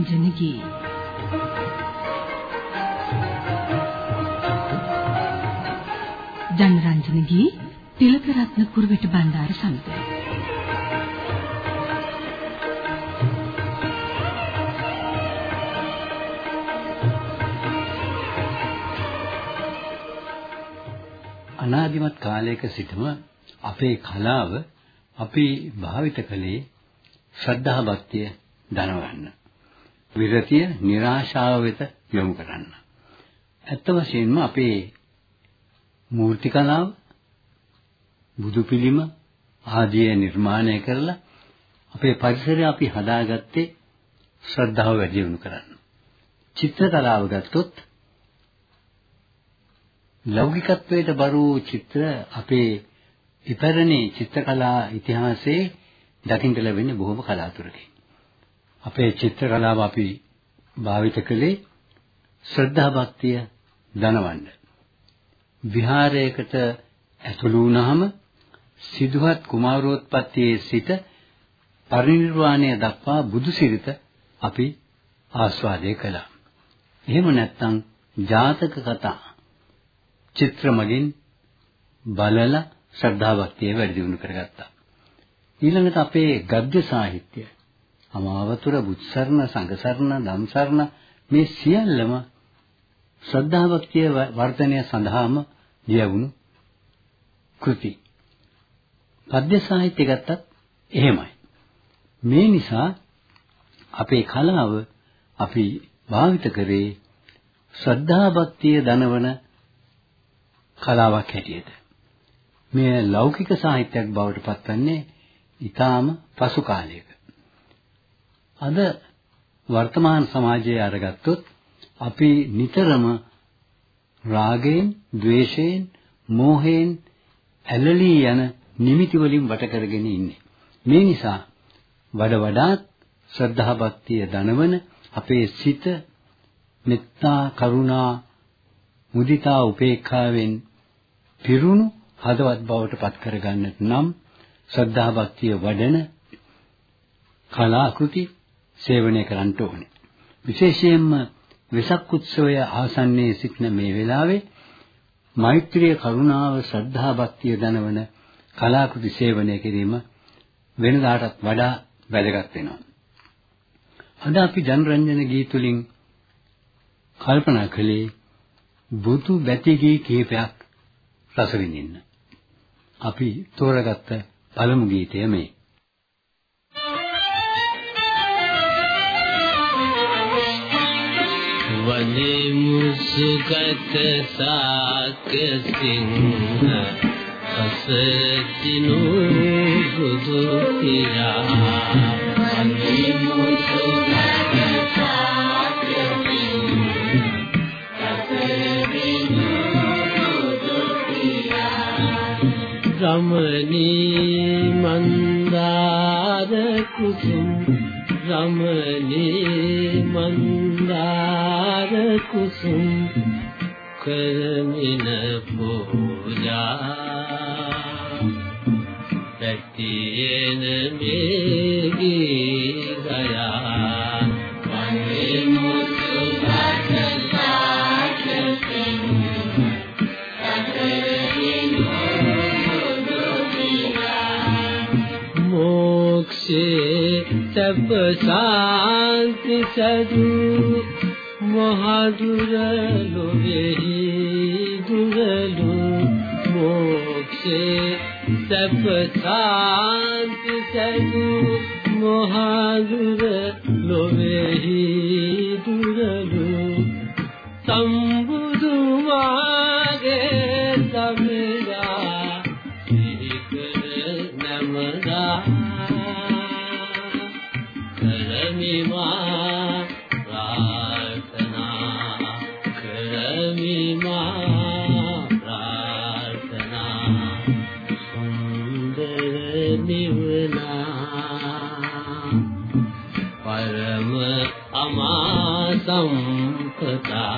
ජනරන්ජනගේ ජනරන්ජනගේ තිලකරත්න කුරුවිට බණ්ඩාර සමඟ අනාදිමත් කාලයක සිටම අපේ කලාව අපි භාවිත කළේ ශ්‍රද්ධා භක්තිය දනවන්න. විරතිය નિરાශාව වෙත යොමු කරන්න. ඇත්ත වශයෙන්ම අපේ මූර්ති කලාව බුදු පිළිම ආදී නිර්මාණය කරලා අපේ පරිසරය අපි හදාගත්තේ ශ්‍රද්ධාව වැඩි දියුණු කරන්න. චිත්‍ර කලාව ගත්තොත් ලෞකිකත්වයට බරු චිත්‍ර අපේ ඉපැරණි චිත්‍රකලා ඉතිහාසයේ දකින්න ලැබෙන්නේ බොහොම කලාතුරකින්. අපේ චිත්‍ර කලාව අපි භාවිත කළේ ශ්‍රද්ධා භක්තිය දනවන්න. විහාරයකට ඇතුළු වුණාම සිදුහත් කුමාරෝත්පත්තියේ සිට පරිනිර්වාණය දක්වා බුදුසිරිත අපි ආස්වාදය කළා. එහෙම නැත්නම් ජාතක කතා චිත්‍ර මගින් බලලා ශ්‍රද්ධා භක්තිය වැඩි දියුණු කරගත්තා. ඊළඟට අපේ ගද්‍ය සාහිත්‍ය අමාවතුර බුත්සරණ සංඝසරණ ධම්සරණ මේ සියල්ලම ශ්‍රද්ධා භක්තිය වර්ධනය සඳහාම ලියවුණු කෘති. පද්‍ය සාහිත්‍ය ගත්තත් එහෙමයි. මේ නිසා අපේ කලාව අපි භාවිත කරේ ශ්‍රද්ධා භක්තිය දනවන කලාවක් හැටියට. මේ ලෞකික සාහිත්‍යයක් බවට පත්වන්නේ ඊටාම පසු කාලයක. අද වර්තමාන සමාජයේ අරගත්තොත් අපි නිතරම රාගයෙන්, ద్వේෂයෙන්, මෝහයෙන් ඇලලී යන නිමිති වලින් වට කරගෙන ඉන්නේ. මේ නිසා වඩ වඩාත් ශ්‍රද්ධා භක්තිය දනවන අපේ සිත මෙත්තා කරුණා මුදිතා උපේක්ඛාවෙන් පිරුණු හදවත් බවට පත් කරගන්නට නම් ශ්‍රද්ධා භක්තිය වඩන කලාකෘති සේවනය කරන්න ඕනේ. විශේෂයෙන්ම වෙසක් උත්සවය ආසන්නයේ සිටින මේ වෙලාවේ මෛත්‍රිය කරුණාව ශ්‍රද්ධා භක්තිය දනවන කලාකෘති සේවනය කිරීම වෙනදාටත් වඩා වැදගත් වෙනවා. අද අපි ජනරන්ජන ගීත වලින් කල්පනා කළේ බුදු බැති ගී කීපයක් රස විඳින්න. අපි තෝරගත්ත පළමු ගීතය මේ. වනේ මුසුගත සාකසින් අසතිනු බුදු පියා වනේ මුසුගත සාකසින් අසතිනු බුදු පියා රමණී මන්දාර කුසුම් රමණී මන්දාර කුසුම් කරමින පූජා. පැතියෙන මේගී මොක්ෂේ තබ ශාන්ති සදු මහදුර ලොවේහි දුරලු මොක්ෂේ තබ ශාන්ති සදු මහදුර ලොවේහි නිවනා පරම අමා සම්පතා.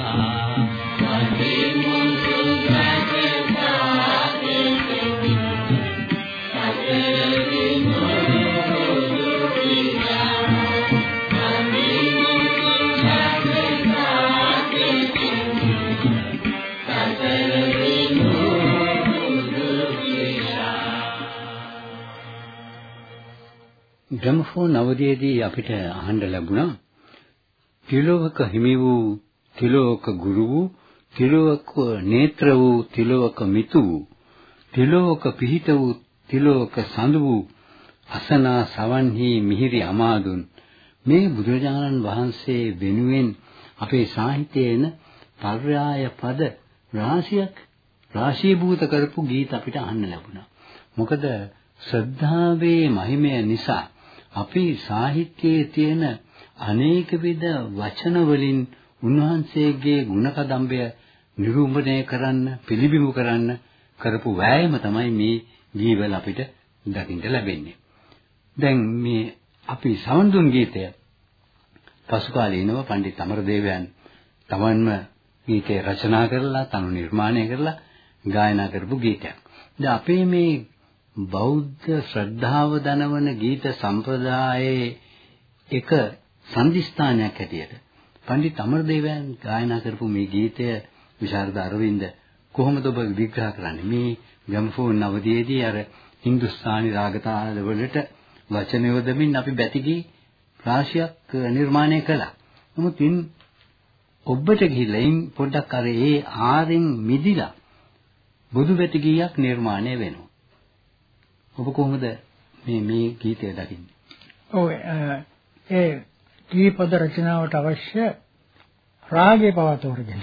ග්‍රැමෆෝන් අවධියේදී අපිට අහන්න ලැබුණා තිලෝක හිමි වූ තිලෝක ගුරු වූ තිලෝක නේත්‍ර වූ තිලෝක මිතු වූ තිලෝක පිහිට වූ තිලෝක සඳ වූ අසනා සවන්හි මිහිරි අමාදුන් මේ බුදුරජාණන් වහන්සේ වෙනුවෙන් අපේ සාහිත්‍යයේන පර්යාය පද රාශියක් රාශීභූත කරපු ගීත අපිට අහන්න ලැබුණා. මොකද ශ්‍රද්ධාවේ මහිමය නිසා අපි සාහිත්‍යයේ තියෙන අනේක විද වචන වලින් උන්වහන්සේගේ ගුණකදම්බය නිරූපණය කරන්න පිළිබිඹු කරන්න කරපු වෑයම තමයි මේ ගීවල අපිට දකින්න ලැබෙන්නේ. දැන් මේ අපි සවන්දුන් ගීතය පසු කාලීනව පණ්ඩිත අමරදේවයන් තමන්ම ගීතය රචනා කරලා තනු නිර්මාණය කරලා ගායනා කරපු ගීතයක්. දැන් අපේ මේ බෞද්ධ ශ්‍රද්ධාව දනවන ගීත සම්ප්‍රදායේ එක සම්දිස්ථානයක් හැටියට පණ්ඩිත අමරදේවයන් ගායනා කරපු මේ ගීතය විශාරද අරවින්ද කොහොමද ඔබ විග්‍රහ කරන්නේ මේ ගම්ෆෝන් නවදීයේදී අර හින්දුස්ථානි රාගතාල වලට වචන යොදමින් අපි බැතිගී රාශියක් නිර්මාණය කළා. නමුත් ඉන් ඔබට ගිහිල්ලා ඉන් පොඩ්ඩක් අර ඒ ආරෙන් මිදිලා බුදු බැතිගියක් නිර්මාණය වෙනවා. ඔබ කොහොමද මේ මේ ගීතය දකින්නේ? ඔව් ඒ ගීපද රචනාවට අවශ්‍ය රාගය පවතෝරගෙන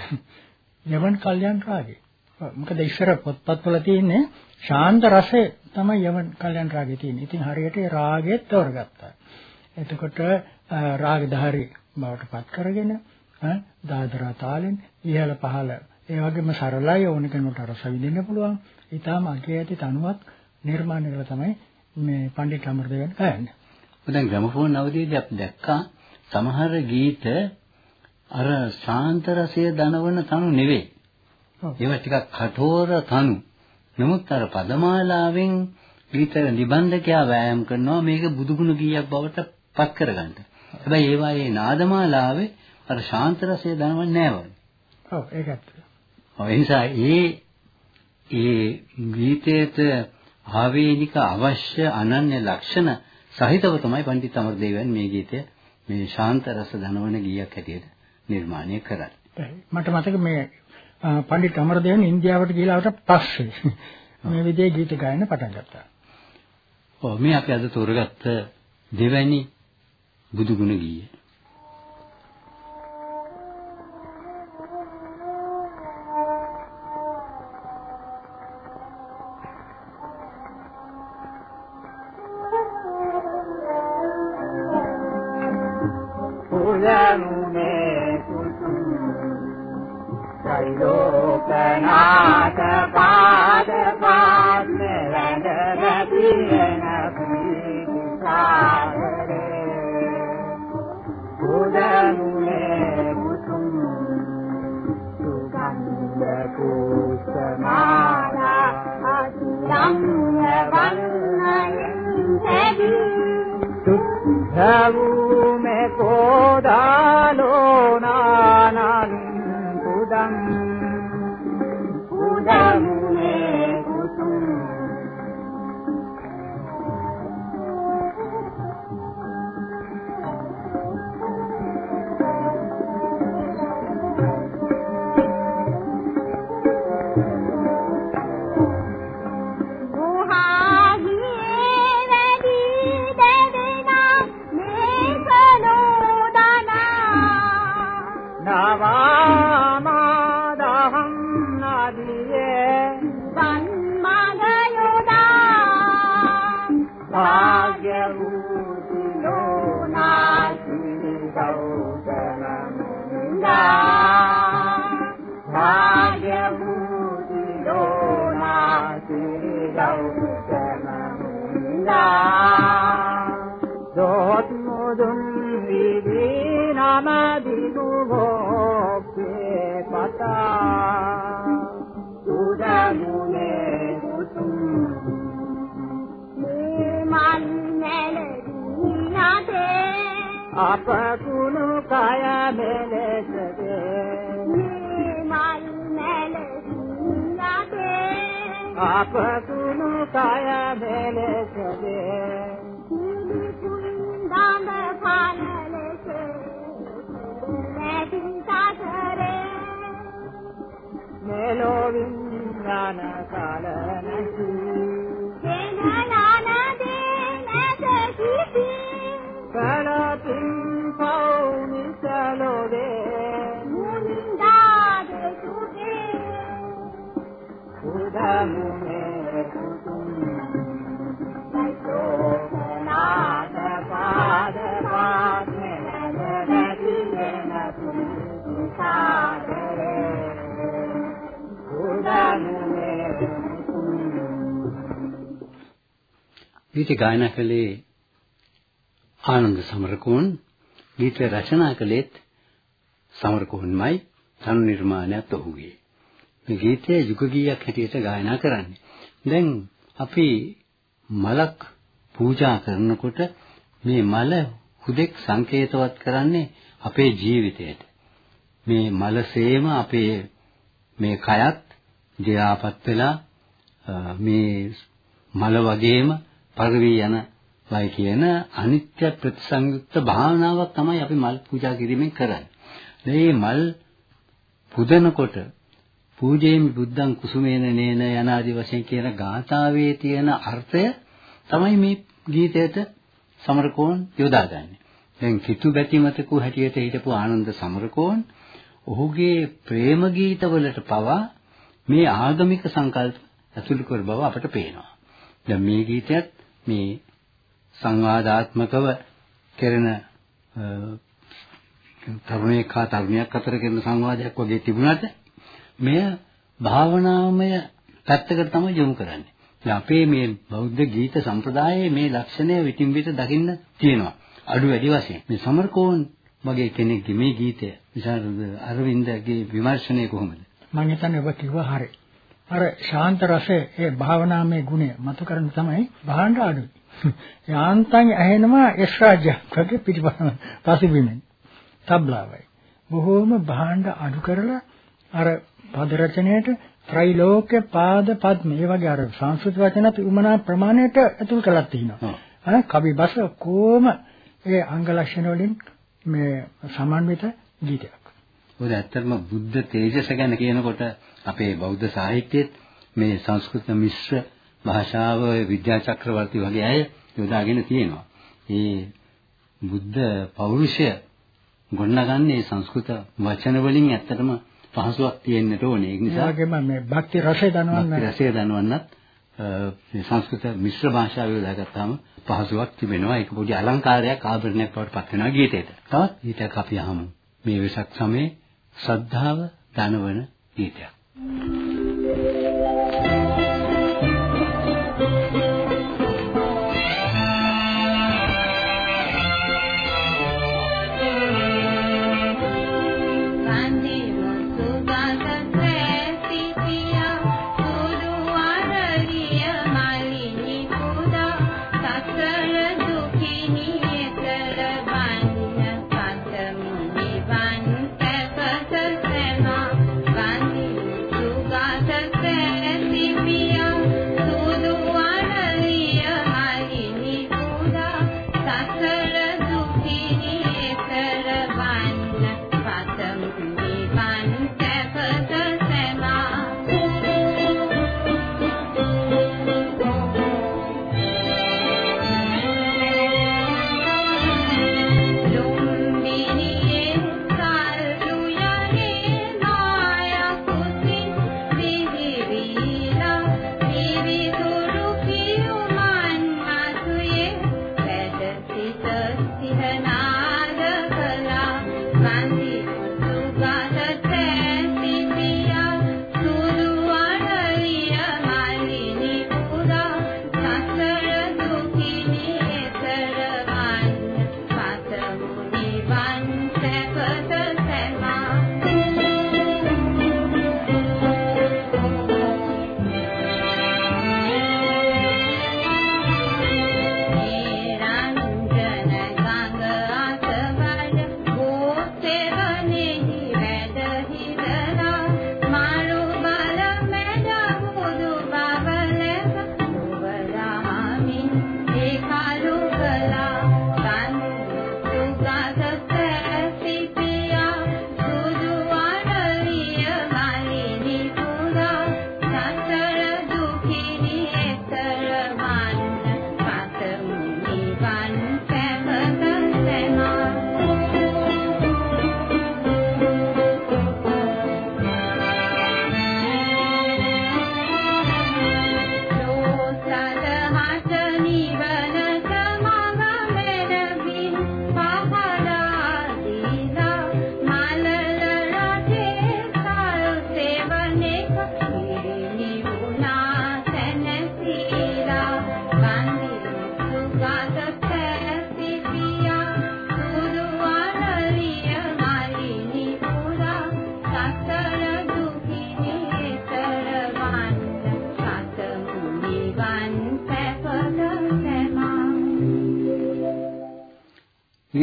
යමන් කල්යන් රාගය. මොකද ඉස්සර පොත්පත්වල තියෙන්නේ ශාන්ත රසය තමයි යමන් කල්යන් රාගය තියෙන්නේ. ඉතින් හරියට ඒ රාගයත් තෝරගත්තා. එතකොට රාගධාරී බවට පත් කරගෙන දාදරා තාලෙන් ඉහළ පහළ ඒ වගේම සරලයි ඕන කෙනෙකුට රස විඳින්න පුළුවන්. ඊටාම අගේ ඇති තනුවක් නිර්මාණය කරලා තමයි මේ පණ්ඩිත අමරදේවයන් ගයන්නේ. දැන් ග්‍රැමෆෝන් අවධියේදී අපි දැක්කා සමහර ගීත අර ශාන්ත රසය දනවන තනු නෙවෙයි. ඒවා ටිකක් කঠোর තනු. නමුත් අර පදමාලාවෙන් ගීත නිබන්ධකයා වෑයම් කරනවා මේක බුදුගුණ ගීයක් බවට පත් කරගන්න. හැබැයි ඒවායේ නාදමාලාවේ අර ශාන්ත රසය දනවන්නේ නැහැ වගේ. ඔව් ඒකත්. ඔව් ඒ නිසා ඒ ඒ ගීතයට ආවේනික අවශ්‍ය අනන්‍ය ලක්ෂණ සහිතව තමයි පණ්ඩිත අමරදේවයන් මේ ගීතය මේ ශාන්ත රස ධනවන ගීයක් හැටියට නිර්මාණය කරන්නේ. මට මතක මේ පණ්ඩිත අමරදේවයන් ඉන්දියාවට ගිහිලාට පස්සේ මේ විදිහේ ගීත ගායන පටන් ගත්තා. ඔව් මේ අපි අද තෝරගත්ත දෙවැනි බුදුගුණ ගීය. la Peru. මෙලෙසද අප කුණු කය මෙලෙසද ගීත ගායනා කළේ ආනන්ද සමරකෝන් ගීත රචනා කළේත් සමරකෝන්මයි තනු නිර්මාණයත් ඔහුගේ. මේ ගීතය යුග ගීයක් හැටියට ගායනා කරන්නේ. දැන් අපි මලක් පූජා කරනකොට මේ මල හුදෙක් සංකේතවත් කරන්නේ අපේ ජීවිතයට. මේ මලසේම අපේ මේ කයත් දියාපත් වෙලා අ, මේ මල වගේම පරිවි යන වයි කියන අනිත්‍ය ප්‍රතිසංයුක්ත භාවනාවක් තමයි අපි මල් පූජා කිරීමෙන් කරන්නේ. මේ මල් පුදනකොට පූජේමි බුද්ධං කුසුමේන නේන යන ආදි වශයෙන් කියන ගාථාවේ තියෙන අර්ථය තමයි මේ ගීතයට සමරකෝන් යොදාගන්නේ. දැන් කිතු බැතිමතකු හැටියට හිටපු ආනන්ද සමරකෝන් ඔහුගේ ප්‍රේම ගීතවලට පවා මේ ආගමික සංකල්ප ඇතුළු කර බව අපට පේනවා. දැන් මේ ගීතයත් මේ සංවාදාත්මකව කෙරෙන තරුණයෙක් හා තරුණියක් අතර කෙරෙන සංවාදයක් වගේ තිබුණාට මෙය භාවනාමය පැත්තකට තමයි යොමු කරන්නේ. අපේ මේ බෞද්ධ ගීත සම්ප්‍රදායේ මේ ලක්ෂණය විтин විට දකින්න තියෙනවා. අඩු වැඩි වශයෙන්. මේ සමර්කෝන් වගේ කෙනෙක්ගේ මේ ගීතය විශාරද අරවින්දගේ විමර්ශනය කොහොමද? මම හිතන්නේ ඔබ කිව්වා හරියි. අර ශාන්ත රසයේ ඒ භාවනාමය ගුණය මතු කරන තමයි භාණ්ඩ අඩුයි. යාන්තම් ඇහෙනවා යස් රාජ්‍යකගේ පිටිපස්සම පසුබිමෙන්. තබ්ලාවයි. බොහෝම භාණ්ඩ අඩු කරලා අර පද රචනයේට ත්‍රිලෝක්‍ය පාද පද්ම ඒ වගේ අර සංස්කෘත වචනත් උමනා ප්‍රමාණයට ඇතුල් කරලා තිනවා. ඈ කවි බස කොහොම ඒ අංග ලක්ෂණ වලින් මේ සමන්විත ගීතයක්. මොකද ඇත්තටම බුද්ධ තේජස ගැන කියනකොට අපේ බෞද්ධ සාහිත්‍යයේත් මේ සංස්කෘත මිශ්‍ර භාෂාව විද්‍යා චක්‍රවර්ති වගේ අය යොදාගෙන තියෙනවා. ඒ බුද්ධ පෞරුෂය ගොඩනගන්නේ සංස්කෘත වචන වලින් ඇත්තටම පහසුවක් තියෙන්නට ඕනේ. ඒ නිසා වගේම මේ භක්ති රසය දනවන්න භක්ති රසය දනවන්නත් මේ සංස්කෘත මිශ්‍ර භාෂාව යොදාගත්තාම පහසුවක් තිබෙනවා. ඒක පොඩි අලංකාරයක් ආභරණයක් බවට පත් වෙනවා ගීතයට. තවත් ගීතයක් අපි අහමු. මේ වෙසක් සමයේ ශ්‍රද්ධාව දනවන ගීතයක්. え?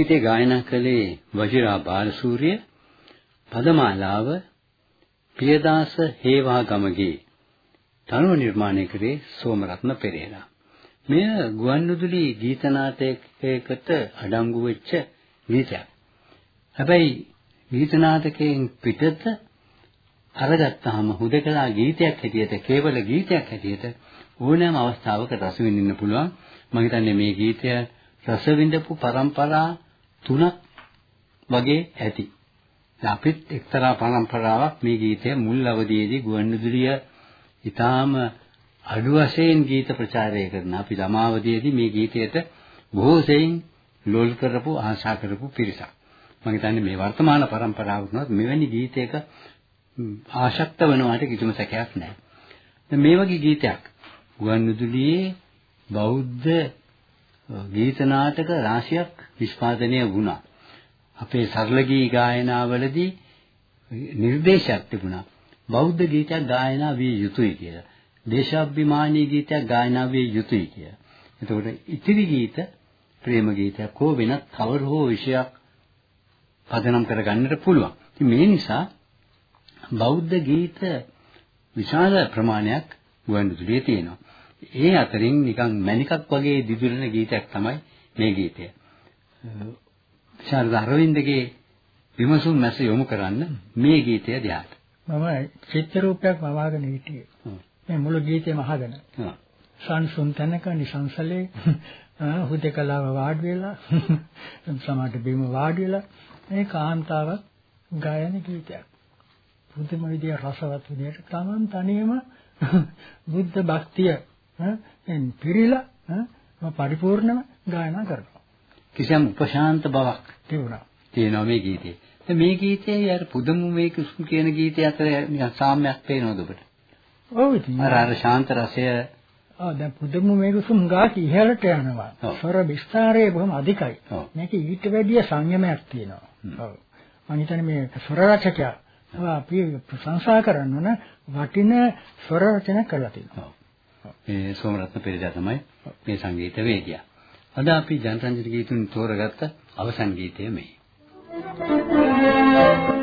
ගීතේ ගායනා කළේ වජිරා බාලසූරිය පදමාලාව පියදාස හේවා ගමගේ තනුව නිර්මාණය කරේ සෝමරත්න පෙරේරා. මෙය ගුවන්විදුලි ගීත නාටකයකට අඩංගු වෙච්ච ගීතයක්. හැබැයි ගීත නාටකයෙන් පිටත අරගත්තාම හුදකලා ගීතයක් හැටියට කේවල ගීතයක් හැටියට ඕනෑම අවස්ථාවක රස විඳින්න පුළුවන්. මම හිතන්නේ මේ ගීතය රස විඳපු પરම්පරා තුනක් වගේ ඇති. අපිත් එක්තරා පරම්පරාවක් මේ ගීතය මුල් අවදියේදී ගුවන්විදුලිය ඊටාම අඩු වශයෙන් ගීත ප්‍රචාරය කරන අපි ළමාවදීදී මේ ගීතයට බොහෝ සෙයින් ලොල් කරපු ආශා කරපු පිරිසක්. මම හිතන්නේ මේ වර්තමාන પરම්පරාව වුණත් මෙවැනි ගීතයක ආශක්ත වෙනවාට කිසිම සැකයක් නැහැ. මේ වගේ ගීතයක් ගුවන්විදුලියේ බෞද්ධ ගීත නාටක රාශියක් නිෂ්පාදනය වුණා. අපේ සරල ගී ගායනාවලදී නිර්දේශයක් තිබුණා. බෞද්ධ ගීතයක් ගායනා විය යුතුයි කියලා. දේශාභිමානී ගීතයක් ගායනා විය යුතුයි කියලා. එතකොට ඉතිරි ගීත ප්‍රේම ගීතයක් හෝ වෙනත් කවර හෝ විෂයක් පදනම් කරගන්නට පුළුවන්. ඉතින් මේ නිසා බෞද්ධ ගීත විශාල ප්‍රමාණයක් ගුවන්විදුලියේ තියෙනවා. ඒ අතරින් නිකන් මණිකක් වගේ දිදුලන ගීතයක් තමයි මේ ගීතය. ශාරද අරවින්දගේ විමසුම් මැස යොමු කරන්න මේ ගීතය දිහාට. මම චිත්‍ර රූපයක් වවාගෙන හිටියේ. මේ මුළු ගීතේම අහගෙන. සංසුන් තැනක නිසංසලේ හුදකලාව වාඩි වෙලා සමහරට බිම වාඩි වෙලා මේ කාන්තාවක් ගායන ගීතයක්. පුදුම විදිය රසවත් විදියට තමන් තනියම බුද්ධ භක්තිය එන් පිරීලා පරිපූර්ණව ගායනා කරනවා. කිසියම් උපශාන්ත බවක් තිබුණා. තියෙනවා මේ ගීතේ. මේ ගීතයේ අර පුදුම මේ කුසුම් කියන ගීතය අතර නිකන් සාම්‍යයක් පේනවද ඔබට? ඔව් ඉතින්. අර අර ශාන්ත රසය ආ දැන් පුදුම මේ කුසුම් ගාක ඉහළට යනවා. ස්වර විස්තරය බොහොම අධිකයි. මේක ඊට වැඩිය සංයමයක් තියෙනවා. ඔව්. මම හිතන්නේ මේ ස්වර රචකයා අපි ප්‍රශංසා කරන්න වටින ස්වර රචන කරලා තියෙනවා. මේ සෝමරත්න පෙරේරා තමයි මේ සංගීත වේදියා. අද අපි ජනරන්ජන ගීතුන් තෝරගත්ත අවසන් ගීතය මේ. සුන්දර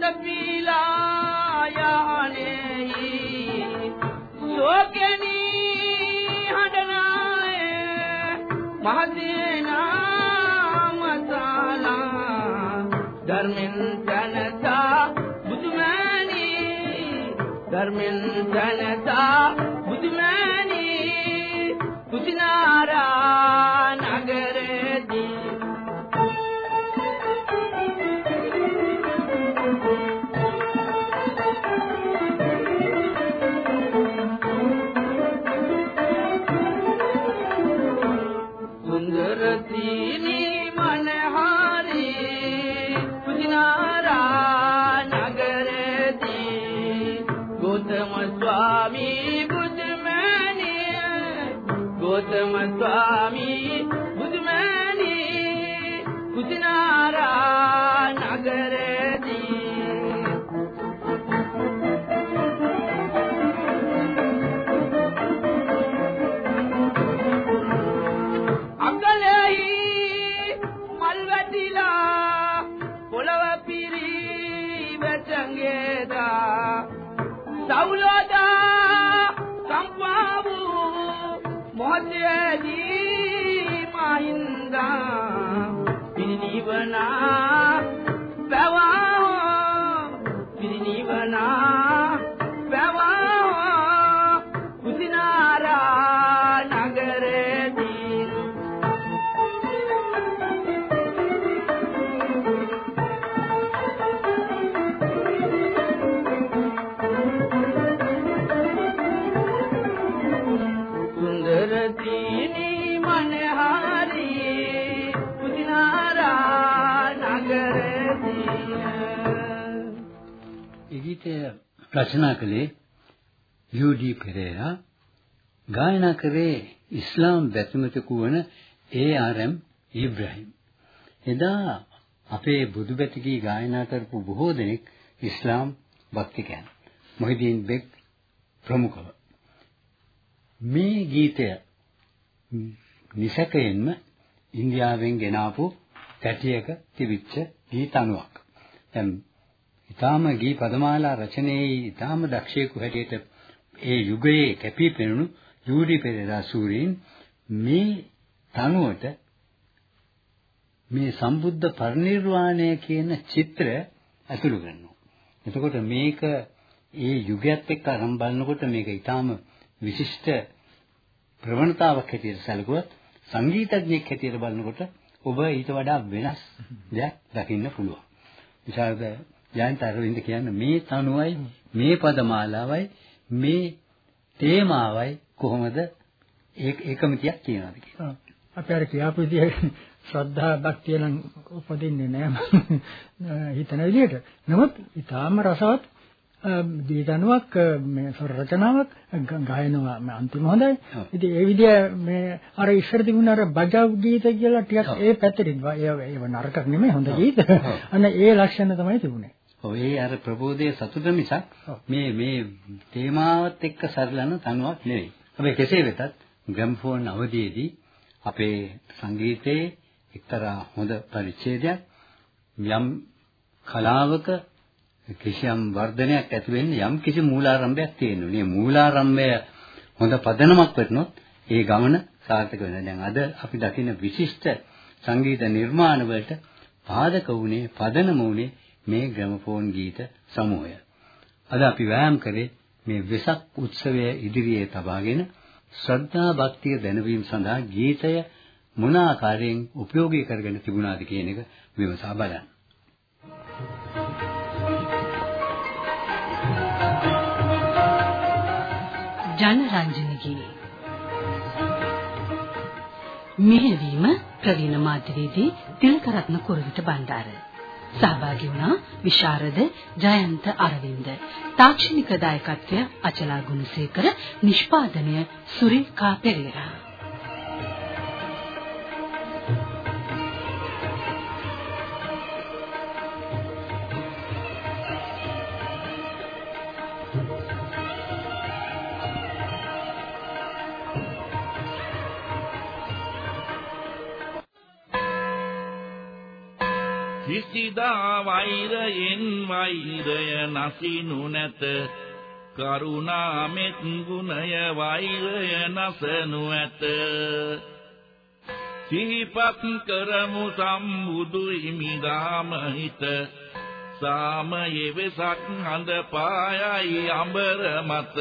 پيل ها دينا مصالحا. گرميندا بڌميني گرميندي ڪجهه ناراي मनहारे पुनरा नगर गौतमस्वामि बुद्धमी गौतमस्वामि बना ගීතය රචනා කළේ යූ.ඩී. පෙරේරා ගායනා කරේ ඉස්ලාම් බැතිමතකු වන ඒ.ආර්.එම්. ඉබ්‍රාහිම්. එදා අපේ බුදු බැතිකී ගායනා කරපු බොහෝ දෙනෙක් ඉස්ලාම් භක්තිකයන්. මොහිදීන් බෙක් ප්‍රමුඛව. මේ ගීතය නිසකයෙන්ම ඉන්දියාවෙන් ගෙනාපු පැටියක තිබිච්ච ගීත අනුවක්. දැන් ඊටාම ගී පදමාලා රචනයේ ඊටාම දක්ෂයෙකු හැටියට ඒ යුගයේ කැපී පෙනුණු යූඩි පෙරේරා සූරීන් මේ තනුවට මේ සම්බුද්ධ පරිනිර්වාණය කියන චිත්‍රය ඇතුළු කරනවා. එතකොට මේක ඒ යුගයත් එක්ක අරන් බලනකොට මේක ඊටාම විශිෂ්ට ප්‍රවණතාවක් හැටියට සැලකුවත් සංගීතඥයෙක් හැටියට බලනකොට ඔබ ඊට වඩා වෙනස් දෙයක් දකින්න පුළුවන්. විශාරද ජයන්ත අරවින්ද කියන්නේ මේ තනුවයි මේ පදමාලාවයි මේ තේමාවයි කොහොමද ඒක ඒකමතියක් කියනවාද කියලා. අපි අර කියාපු විදිහට ශ්‍රද්ධා භක්තිය නම් උපදින්නේ නෑ හිතන විදිහට. නමුත් ඊටාම රසවත් දීතනුවක් මේ රචනාවක් ගායනවා අන්තිම හොඳයි. ඉතින් ඒ විදිහ මේ අර ඉස්සර තිබුණ අර බජව් ගීත කියලා ටිකක්. ඒ පැත්තට ඒව ඒව නරකක් නෙමෙයි හොඳ. ගීත. අන්න ඒ ලක්ෂණ තමයි තිබුණේ. ඒ අර ප්‍රබෝධයේ සතුට මිසක්. මේ මේ තේමාවත් එක්ක සරලන තනුවක් නෙවෙයි. හැබැයි කෙසේ වෙතත් ග්‍රැම්ෆෝන් අවධියේදී අපේ සංගීතයේ එක්තරා හොඳ පරිච්ඡේදයක් යම් කලාවක කිසියම් වර්ධනයක් ඇති වෙන්නේ යම් කිසි මූලාරම්භයක් තියෙනවා. මේ මූලාරම්භය හොඳ පදනමක් වෙතනොත් ඒ ගමන සාර්ථක වෙනවා. දැන් අද අපි දකින විශිෂ්ට සංගීත නිර්මාණ වලට පාදක වුණේ පදනම වුණේ මේ ග්‍රැමෆෝන් ගීත සමූහය. අද අපි වෑයම් කරේ මේ වෙසක් උත්සවය ඉදිරියේ තබාගෙන ශ්‍රද්ධා භක්තිය දැනවීම සඳහා ගීතය මොන ආකාරයෙන් උපයෝගී කරගෙන තිබුණාද කියන එක විමසා බලන්න. ජනරංජනගේ මෙහෙවීම ප්‍රවීණ මාධ්‍යවේදී තිලකරත්න කුරුවිට බණ්ඩාර සහභාගී වුණා විශාරද ජයන්ත අරවින්ද. තාක්ෂණික දායකත්වය අචලා ගුණසේකර නිෂ්පාදනය සුරේකා පෙරේරා. වෛරයෙන් වෛරය නසිනු නැත. කරුණා මෙත් ගුණය වෛරය නසනු ඇත. සිහිපත් කරමු සම්බුදු හිමිදාම හිත. සාමයේ වෙසක් හඳ පායයි අඹර මත.